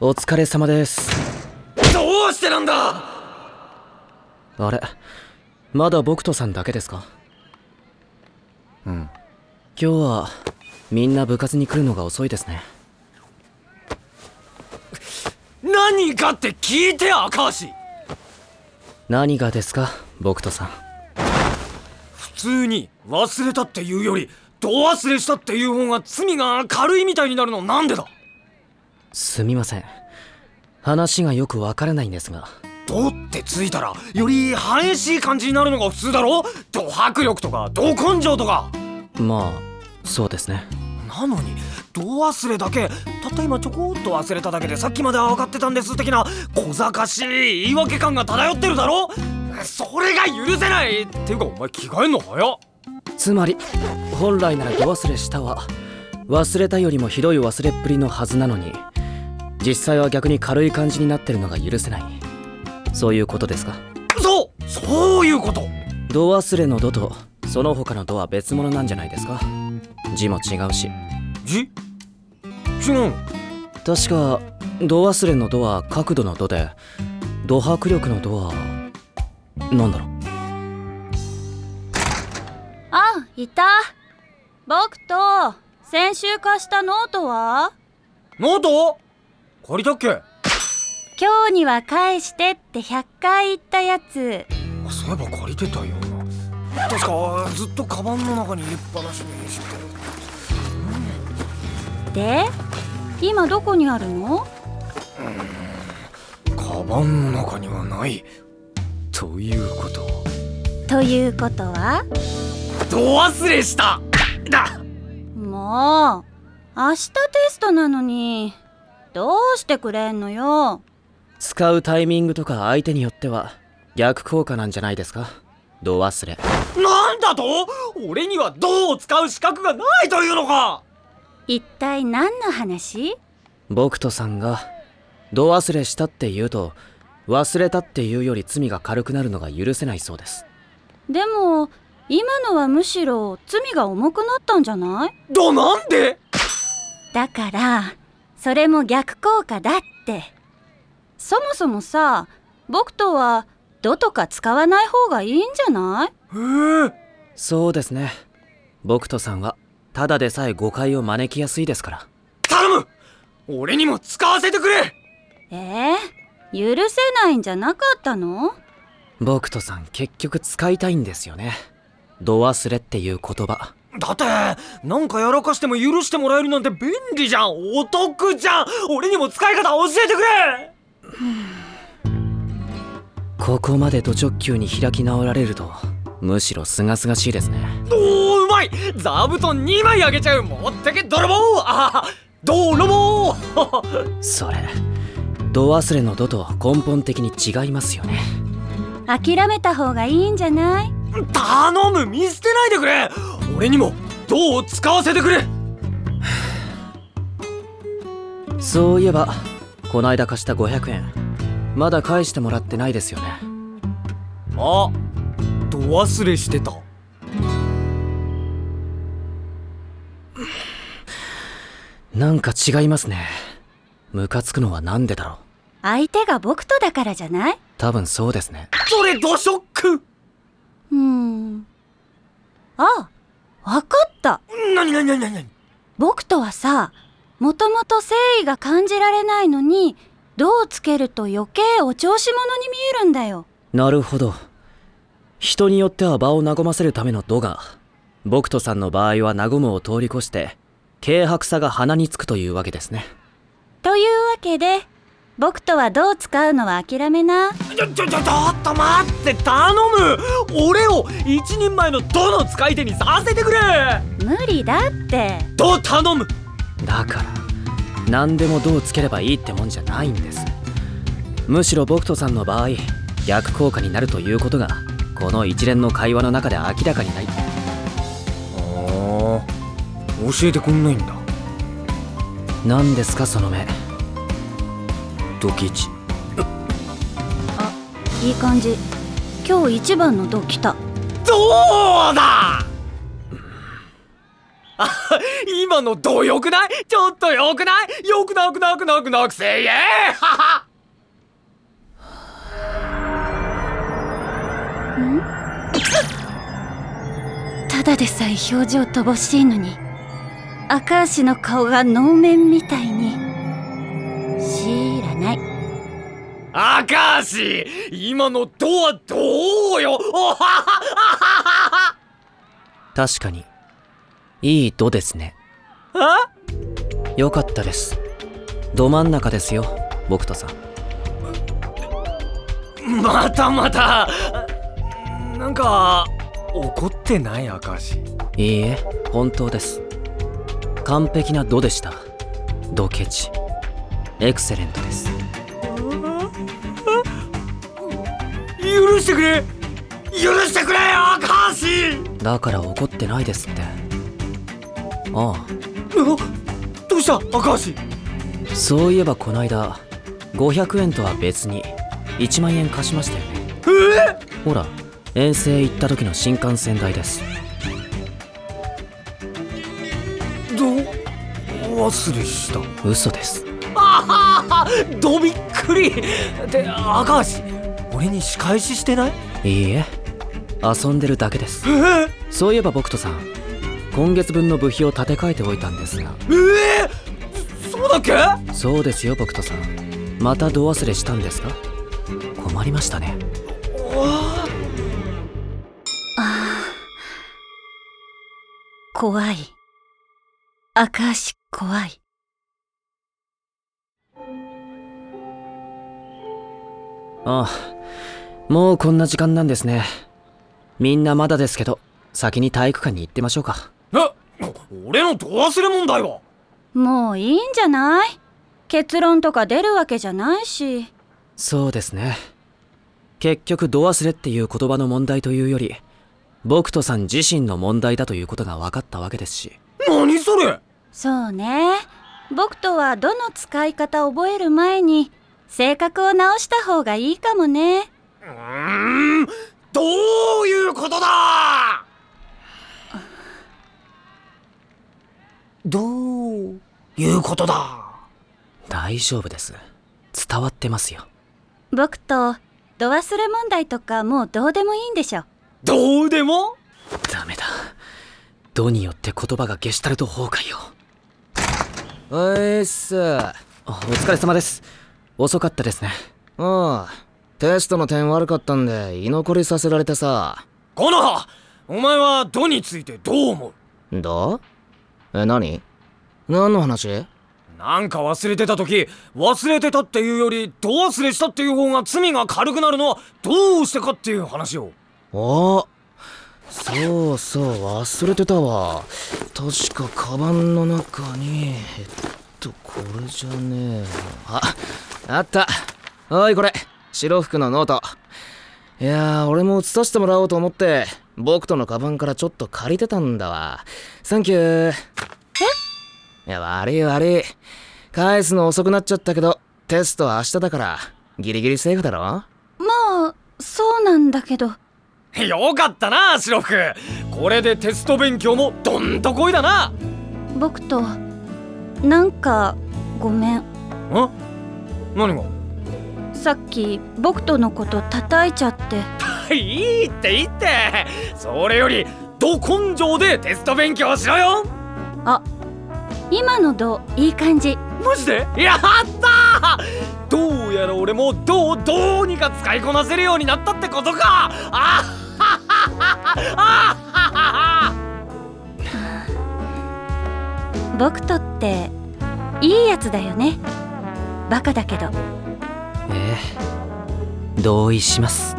お疲れ様です。どうしてなんだ？あれまだ僕とさんだけですか？うん。今日はみんな部活に来るのが遅いですね。何かって聞いて赤橋何がですか僕とさん？普通に忘れたっていうよりど忘れしたっていう方が罪が軽いみたいになるのなんでだ？すみません。話がよくわからないんですが。どってついたらより激しい感じになるのが普通だろ？ド迫力とかド根性とか。まあそうですね。なのにど忘れだけたった今ちょこっと忘れただけでさっきまでは分かってたんです的な小賢しい言い訳感が漂ってるだろ？それが許せないっていうかお前着替えんの早っ。つまり本来ならど忘れしたは忘れたよりもひどい忘れっぷりのはずなのに実際は逆に軽い感じになってるのが許せない。そういうことですか？そうそういうこと。度忘れの度とその他の度は別物なんじゃないですか？字も違うし。じ違う確か度忘れの度は角度の度で度迫力の度はなんだろう？あいた。僕と先週貸したノートは？ノート？借りたっけ今日には返してって100回言ったやつ。あそういえば借りてたような。確かずっとカバンの中に入れっぱなしにして。るで今どこにあるの？カバンの中にはない。ということということは？ど忘れした。だ。もう明日テストなのにどうしてくれんのよ？使うタイミングとか相手によっては逆効果なんじゃないですか？度忘れ。なんだと？俺には銅を使う資格がないというのか！一体何の話？僕とさんが度忘れしたって言うと忘れたっていうより罪が軽くなるのが許せないそうです。でも今のはむしろ罪が重くなったんじゃない？どなんで？だからそれも逆効果だって。そもそもさ僕とは「ど」とか使わない方がいいんじゃない？へえそうですね。僕とさんはただでさえ誤解を招きやすいですから。頼む！俺にも使わせてくれ！えー、許せないんじゃなかったの？僕とさん結局使いたいんですよね。度忘れっていう言葉だってなんかやらかしても許してもらえるなんて便利じゃん。お得じゃん。俺にも使い方教えてくれ。ここまでド直球に開き直られるとむしろ清々しいですね。おーうまい。座布団2枚あげちゃう持ってけ泥棒。あ泥棒。それ度忘れの度と根本的に違いますよね。諦めた方がいいんじゃない？頼む。見捨てないでくれ俺にも銅を使わせてくれ。そういえばこないだ貸した500円まだ返してもらってないですよね。あど忘れしてた。なんか違いますね。ムカつくのはなんでだろう。相手が僕とだからじゃない？多分そうですね。それドショック。うーん。あわかったなになになになに僕とはさもともと誠意が感じられないのに「どうつけると余計お調子者に見えるんだよなるほど人によっては場を和ませるための度が僕とさんの場合は和むを通り越して軽薄さが鼻につくというわけですねというわけで僕とはどう使うのは諦めな。ちょちょちょちょっと待って。頼む。俺を一人前のどの使い手にさせてくれ。無理だって。ど頼む。だから何でもどうつければいいってもんじゃないんです。むしろ僕とさんの場合逆効果になるということがこの一連の会話の中で明らかになりああ教えてくんないんだ。何ですかその目ドキチ。いい感じ。今日一番の度来た。どうだ？今のどよくない？ちょっとよくない？よくなくなくなくなくせいえははただでさえ表情乏しいのに赤足の顔が能面みたいに明石今のドはどうよ？おはは確かにいい度ですね。はよかったです。ど真ん中ですよ僕とさん。またまたなんか怒ってない？明石。いいえ本当です。完璧な度でした。ドケチ。エクセレントです許してくれ。許してくれ明石だから怒ってないですって。ああ。どうした？明石そういえばこないだ500円とは別に1万円貸しましたよね。え？ほら遠征行った時の新幹線代です。ど忘れした。嘘です。あははどびっくり。で赤石俺に仕返ししてない？いいえ。遊んでるだけです。えそういえば僕とさん今月分の部費を立て替えておいたんですが。ええそうだっけ？そうですよ僕とさん。また度忘れしたんですか？困りましたね。怖い。赤足怖いああもうこんな時間なんですね。みんなまだですけど先に体育館に行ってましょうか。え俺のど忘れ問題はもういいんじゃない？結論とか出るわけじゃないし。そうですね。結局度忘れっていう言葉の問題というより僕とさん自身の問題だということが分かったわけですし。何それ？そうね。僕とはどの使い方を覚える前に性格を直した方がいいかもね。うーんどういうことだ？どういうことだ？大丈夫です。伝わってますよ。僕と度忘れ問題とかもうどうでもいいんでしょどうでも？ダメだ。度によって言葉がゲシュタルト崩壊よ。おいっす。あお疲れ様です遅かったですね。ああテストの点悪かったんで居残りさせられてさ。コノハお前はドについてどう思う？どえ何？何の話？なんか忘れてた時忘れてたっていうよりど忘れしたっていう方が罪が軽くなるのはどうしてかっていう話を。あそうそう忘れてたわ。確かカバンの中にえっとこれじゃねえ。ああった。おいこれ。白服のノート。いやー俺も写させてもらおうと思って僕とのカバンからちょっと借りてたんだわ。サンキューえ？いや悪い悪い。返すの遅くなっちゃったけどテストは明日だからギリギリセーフだろ？まあそうなんだけど。よかったな白服。これでテスト勉強もどんとこいだな。僕となんかごめん。ん？何が？さっき僕とのこと叩いちゃって。いいっていいって。それよりど根性でテスト勉強しろよ。あ今の度いい感じ。マジで？やったー！どうやら俺もどうどうにか使いこなせるようになったってことか。あっはっはは僕とっていいやつだよねバカだけど。ええ。同意します。